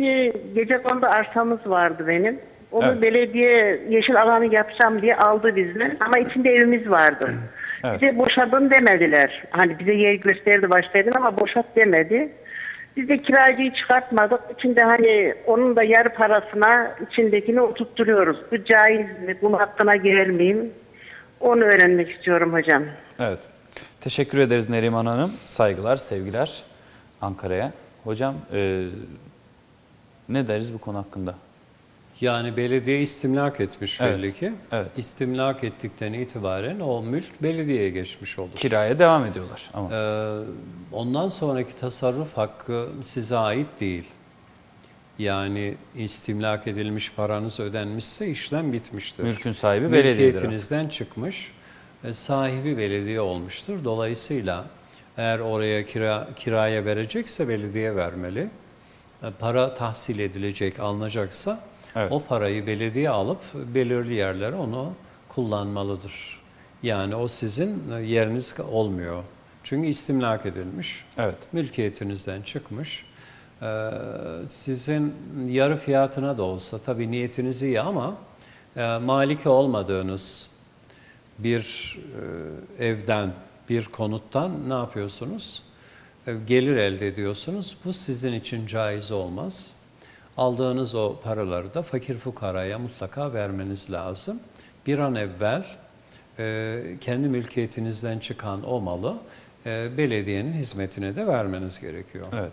bir gece kondu arsamız vardı benim. Onu Evet. belediye yeşil alanı yapacağım diye aldı bizden ama içinde evimiz vardı. Evet. Bize boşadın demediler. Hani bize yer gösterdi başlaydın ama boşat demedi. Biz de kiracıyı çıkartmadık. İçinde hani onun da yarı parasına içindekini oturtturuyoruz. Bu caiz mi? Bunun hakkına girer miyim? Onu öğrenmek istiyorum hocam. Evet. Teşekkür ederiz Neriman Hanım. Saygılar, sevgiler Ankara'ya. Hocam e, ne deriz bu konu hakkında? Yani belediye istimlak etmiş Evet, belli ki. evet. İstimlak ettikten itibaren o mülk belediyeye geçmiş olur. Kiraya devam ediyorlar ama. Ee, ondan sonraki tasarruf hakkı size ait değil. Yani istimlak edilmiş paranız ödenmişse işlem bitmiştir. Mülkün sahibi belediyedir. Mülkiyetinizden çıkmış, e, sahibi belediye olmuştur. Dolayısıyla eğer oraya kira, kiraya verecekse belediye vermeli. E, Para tahsil edilecek, alınacaksa Evet. o parayı belediye alıp belirli yerlere onu kullanmalıdır. Yani o sizin e, yeriniz olmuyor. Çünkü istimlak edilmiş, Evet. mülkiyetinizden çıkmış. Ee, sizin yarı fiyatına da olsa tabii niyetiniz iyi ama e, maliki olmadığınız bir e, evden, bir konuttan ne yapıyorsunuz? E, gelir elde ediyorsunuz. Bu sizin için caiz olmaz. Aldığınız o paraları da fakir fukaraya mutlaka vermeniz lazım. Bir an evvel e, kendi mülkiyetinizden çıkan o malı e, belediyenin hizmetine de vermeniz gerekiyor. Evet.